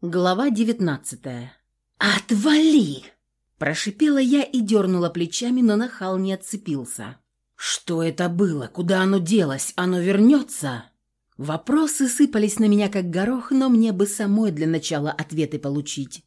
Глава девятнадцатая. «Отвали!» Прошипела я и дернула плечами, но нахал не отцепился. «Что это было? Куда оно делось? Оно вернется?» Вопросы сыпались на меня как горох, но мне бы самой для начала ответы получить.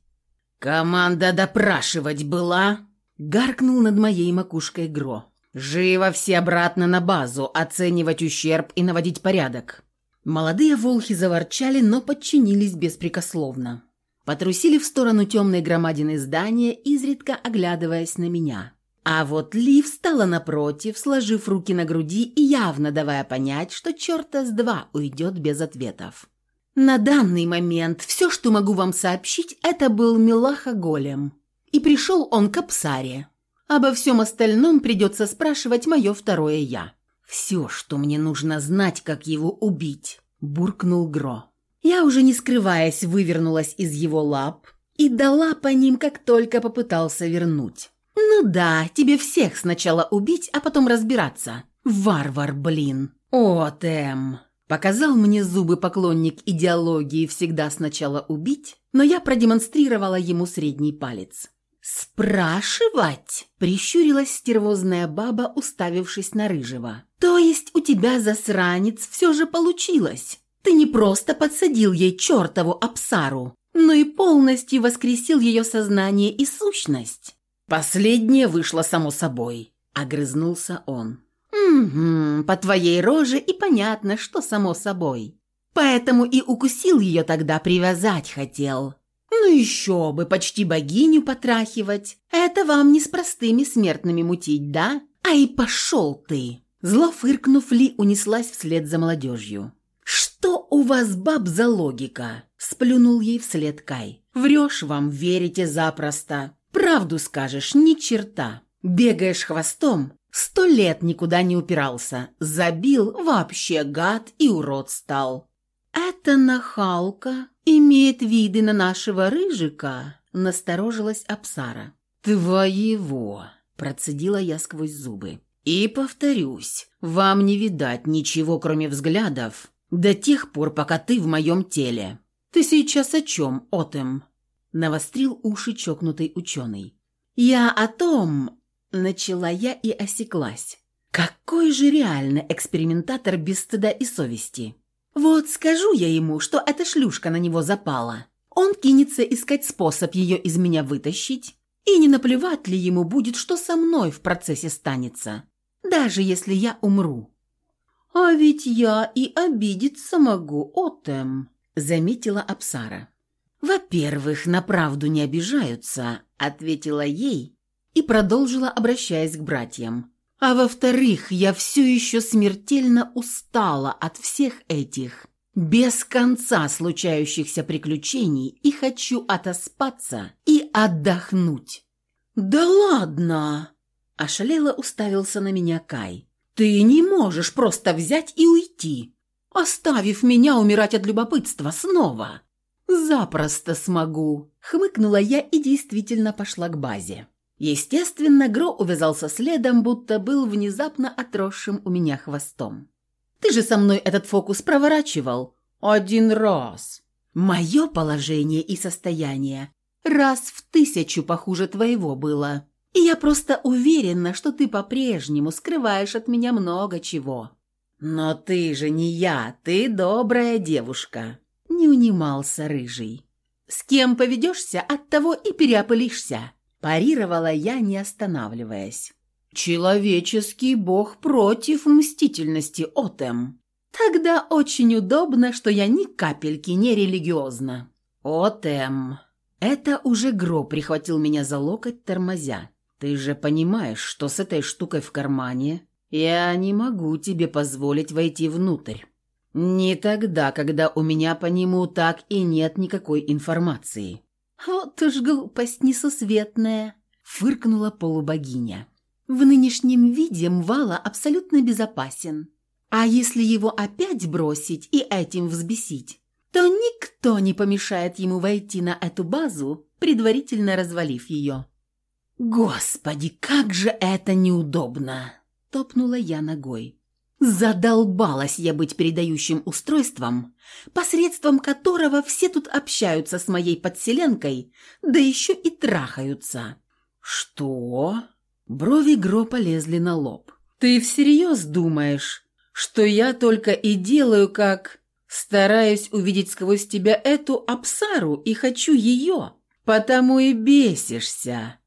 «Команда допрашивать была?» Гаркнул над моей макушкой Гро. «Живо все обратно на базу, оценивать ущерб и наводить порядок». Молодые волхи заворчали, но подчинились беспрекословно. Потрусили в сторону темной громадины здания, изредка оглядываясь на меня. А вот Ли встала напротив, сложив руки на груди и явно давая понять, что черта с два уйдет без ответов. На данный момент все, что могу вам сообщить, это был Милаха Голем. И пришел он к Апсаре. Обо всем остальном придется спрашивать мое второе «я». «Все, что мне нужно знать, как его убить», – буркнул Гро. Я уже не скрываясь вывернулась из его лап и дала по ним, как только попытался вернуть. «Ну да, тебе всех сначала убить, а потом разбираться. Варвар, блин!» «О, Тэм!» Показал мне зубы поклонник идеологии «всегда сначала убить», но я продемонстрировала ему средний палец. «Спрашивать?» – прищурилась стервозная баба, уставившись на рыжего. «То есть у тебя, засранец, все же получилось? Ты не просто подсадил ей чертову Апсару, но и полностью воскресил ее сознание и сущность?» «Последнее вышло само собой», – огрызнулся он. «Угу, по твоей роже и понятно, что само собой. Поэтому и укусил ее тогда, привязать хотел». «Ну еще бы, почти богиню потрахивать. Это вам не с простыми смертными мутить, да? Ай, пошел ты!» Зло фыркнув, Ли унеслась вслед за молодежью. «Что у вас, баб, за логика?» – сплюнул ей вслед Кай. «Врешь вам, верите запросто. Правду скажешь, ни черта. Бегаешь хвостом, сто лет никуда не упирался. Забил, вообще гад и урод стал. «Эта нахалка имеет виды на нашего рыжика», — насторожилась Апсара. «Твоего», — процедила я сквозь зубы. «И повторюсь, вам не видать ничего, кроме взглядов, до тех пор, пока ты в моем теле. Ты сейчас о чем, Отем?» Навострил уши чокнутый ученый. «Я о том...» — начала я и осеклась. «Какой же реально экспериментатор без стыда и совести?» Вот скажу я ему, что эта шлюшка на него запала. Он кинется искать способ ее из меня вытащить, и не наплевать ли ему будет, что со мной в процессе станется, даже если я умру. «А ведь я и обидеться могу, Отем», — заметила Апсара. «Во-первых, на правду не обижаются», — ответила ей и продолжила, обращаясь к братьям. А во-вторых, я все еще смертельно устала от всех этих без конца случающихся приключений и хочу отоспаться и отдохнуть. «Да ладно!» – ошалело уставился на меня Кай. «Ты не можешь просто взять и уйти, оставив меня умирать от любопытства снова!» «Запросто смогу!» – хмыкнула я и действительно пошла к базе. Естественно, Гро увязался следом, будто был внезапно отросшим у меня хвостом. «Ты же со мной этот фокус проворачивал?» «Один раз». «Мое положение и состояние раз в тысячу похуже твоего было. И я просто уверена, что ты по-прежнему скрываешь от меня много чего». «Но ты же не я, ты добрая девушка», — не унимался Рыжий. «С кем поведешься, от того и переопылишься». Парировала я, не останавливаясь. «Человеческий бог против мстительности, Отем. Тогда очень удобно, что я ни капельки не религиозна». «Отем». Это уже Гро прихватил меня за локоть, тормозя. «Ты же понимаешь, что с этой штукой в кармане я не могу тебе позволить войти внутрь. Не тогда, когда у меня по нему так и нет никакой информации. «Вот уж глупость несусветная!» – фыркнула полубогиня. «В нынешнем виде Мвала абсолютно безопасен. А если его опять бросить и этим взбесить, то никто не помешает ему войти на эту базу, предварительно развалив ее». «Господи, как же это неудобно!» – топнула я ногой. Задолбалась я быть передающим устройством, посредством которого все тут общаются с моей подселенкой, да еще и трахаются. «Что?» Брови Гро полезли на лоб. «Ты всерьез думаешь, что я только и делаю, как стараюсь увидеть сквозь тебя эту абсару и хочу ее, потому и бесишься?»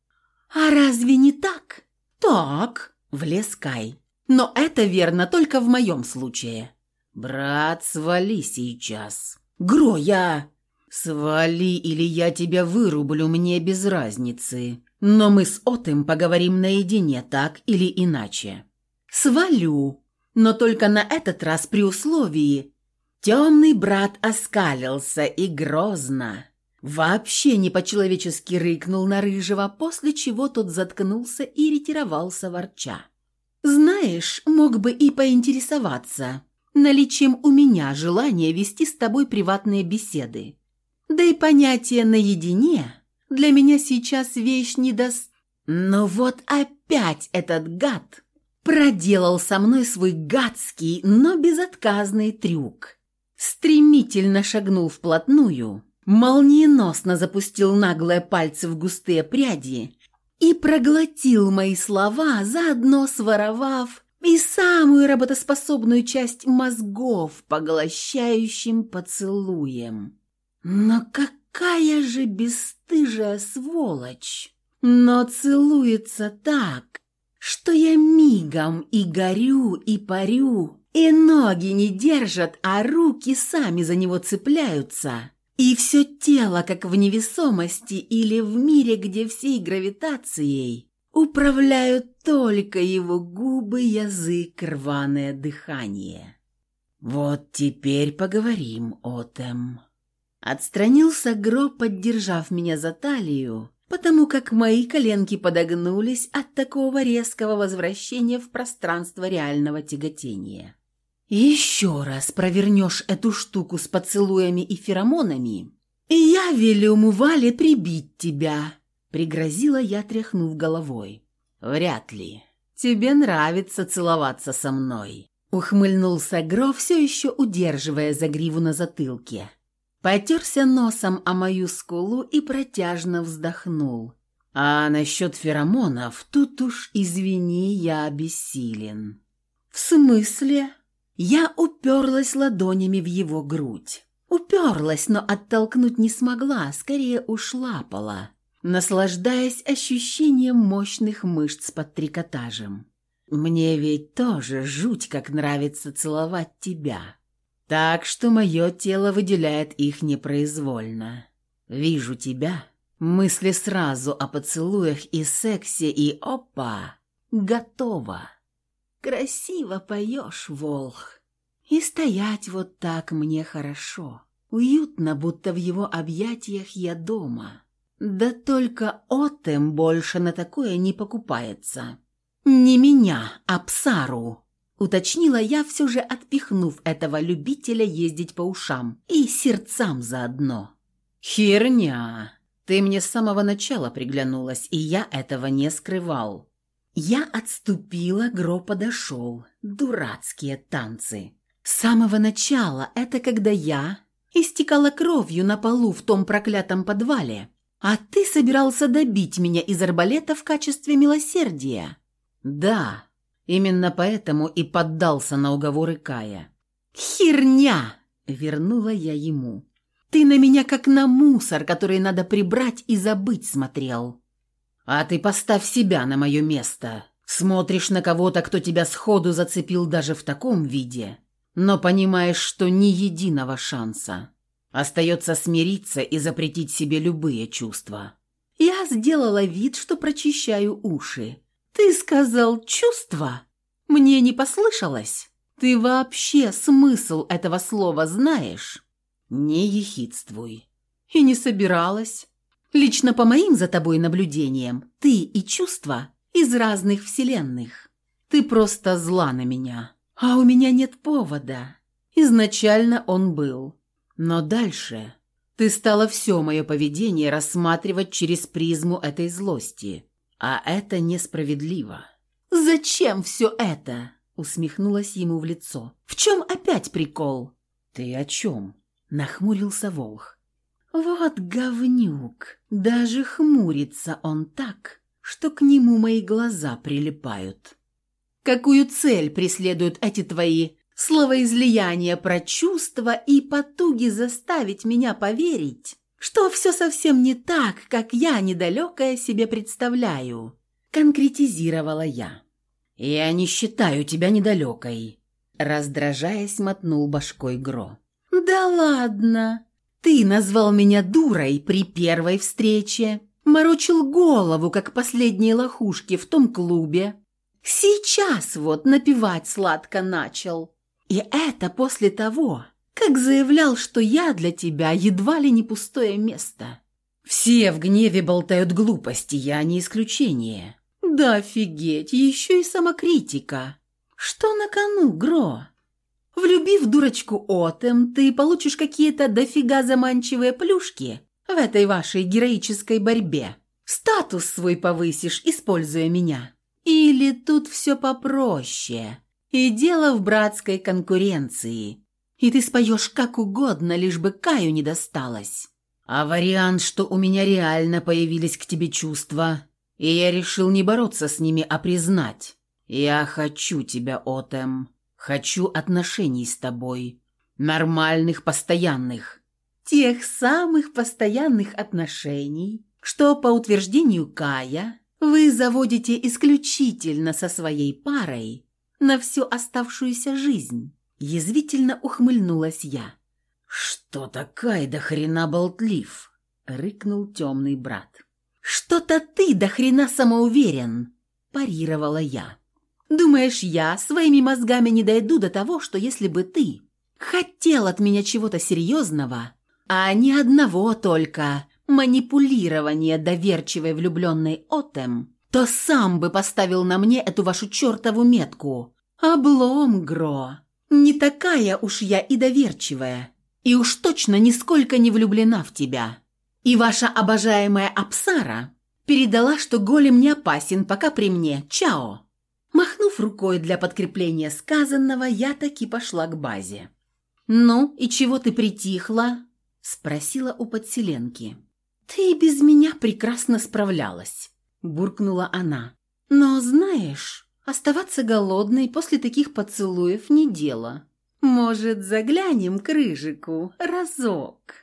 «А разве не так?» «Так», — влез Кай. «Но это верно только в моем случае». «Брат, свали сейчас». «Гро, я...» «Свали, или я тебя вырублю, мне без разницы. Но мы с Отым поговорим наедине, так или иначе». «Свалю, но только на этот раз при условии...» Темный брат оскалился и грозно. Вообще не по-человечески рыкнул на Рыжего, после чего тот заткнулся и ретировался ворча. «Знаешь, мог бы и поинтересоваться, наличием у меня желания вести с тобой приватные беседы. Да и понятие «наедине» для меня сейчас вещь не дос... Но вот опять этот гад проделал со мной свой гадский, но безотказный трюк. Стремительно шагнул вплотную, молниеносно запустил наглые пальцы в густые пряди и проглотил мои слова, заодно своровав и самую работоспособную часть мозгов поглощающим поцелуем. Но какая же бесстыжая сволочь! Но целуется так, что я мигом и горю, и парю, и ноги не держат, а руки сами за него цепляются, и все тело, как в невесомости или в мире, где всей гравитацией управляют только его губы, язык, рваное дыхание. «Вот теперь поговорим, Отем». Отстранился Гро, поддержав меня за талию, потому как мои коленки подогнулись от такого резкого возвращения в пространство реального тяготения. «Еще раз провернешь эту штуку с поцелуями и феромонами, и я велю Мувале прибить тебя», — пригрозила я, тряхнув головой. «Вряд ли. Тебе нравится целоваться со мной», — ухмыльнулся Гро, все еще удерживая за гриву на затылке. Потерся носом о мою скулу и протяжно вздохнул. «А насчет феромонов, тут уж, извини, я бессилен». «В смысле?» Я уперлась ладонями в его грудь. Уперлась, но оттолкнуть не смогла, скорее ушлапала, наслаждаясь ощущением мощных мышц под трикотажем. «Мне ведь тоже жуть, как нравится целовать тебя. Так что мое тело выделяет их непроизвольно. Вижу тебя, мысли сразу о поцелуях и сексе, и опа, готово». Красиво поешь, Волх. И стоять вот так мне хорошо. Уютно, будто в его объятиях я дома. Да только Отем больше на такое не покупается. Не меня, а Псару. Уточнила я, все же отпихнув этого любителя ездить по ушам и сердцам заодно. «Херня! Ты мне с самого начала приглянулась, и я этого не скрывал. Я отступила, Гро подошел. Дурацкие танцы. С самого начала это когда я истекала кровью на полу в том проклятом подвале, а ты собирался добить меня из арбалета в качестве милосердия. Да, именно поэтому и поддался на уговоры Кая. «Херня!» — вернула я ему. «Ты на меня как на мусор, который надо прибрать и забыть смотрел». А ты поставь себя на мое место. Смотришь на кого-то, кто тебя сходу зацепил даже в таком виде, но понимаешь, что ни единого шанса. Остается смириться и запретить себе любые чувства. Я сделала вид, что прочищаю уши. Ты сказал «чувства»? Мне не послышалось? Ты вообще смысл этого слова знаешь? Не ехидствуй. И не собиралась. Лично по моим за тобой наблюдениям, ты и чувства из разных вселенных. Ты просто зла на меня. А у меня нет повода. Изначально он был. Но дальше ты стала все мое поведение рассматривать через призму этой злости. А это несправедливо. Зачем все это? усмехнулась ему в лицо. «В чем опять прикол?» «Ты о чем?» – нахмурился Волх. «Вот говнюк! Даже хмурится он так, что к нему мои глаза прилипают. Какую цель преследуют эти твои словоизлияния про чувства и потуги заставить меня поверить, что все совсем не так, как я недалекая себе представляю?» Конкретизировала я. «Я не считаю тебя недалекой», — раздражаясь, мотнул башкой Гро. «Да ладно! Ты назвал меня дурой при первой встрече, морочил голову, как последние лохушки в том клубе. Сейчас вот напевать сладко начал. И это после того, как заявлял, что я для тебя едва ли не пустое место». «Все в гневе болтают глупости, я не исключение». Да офигеть, еще и самокритика. Что на кону, Гро? Влюбив дурочку Отем, ты получишь какие-то дофига заманчивые плюшки в этой вашей героической борьбе. Статус свой повысишь, используя меня. Или тут все попроще. И дело в братской конкуренции. И ты споешь как угодно, лишь бы Каю не досталось. А вариант, что у меня реально появились к тебе чувства, и я решил не бороться с ними, а признать. Я хочу тебя, Отем. Хочу отношений с тобой. Нормальных, постоянных. Тех самых постоянных отношений, что, по утверждению Кая, вы заводите исключительно со своей парой на всю оставшуюся жизнь. Язвительно ухмыльнулась я. «Что такая до хрена болтлив?» — рыкнул темный брат. «Что-то ты до хрена самоуверен», – парировала я. «Думаешь, я своими мозгами не дойду до того, что если бы ты хотел от меня чего-то серьезного, а не одного только манипулирования доверчивой влюбленной Отем, то сам бы поставил на мне эту вашу чертову метку. Облом, Гро. Не такая уж я и доверчивая, и уж точно нисколько не влюблена в тебя». И ваша обожаемая Апсара передала, что голем не опасен, пока при мне. Чао!» Махнув рукой для подкрепления сказанного, я таки пошла к базе. «Ну, и чего ты притихла?» – спросила у подселенки. «Ты без меня прекрасно справлялась», – буркнула она. «Но знаешь, оставаться голодной после таких поцелуев не дело. Может, заглянем к Рыжику разок?»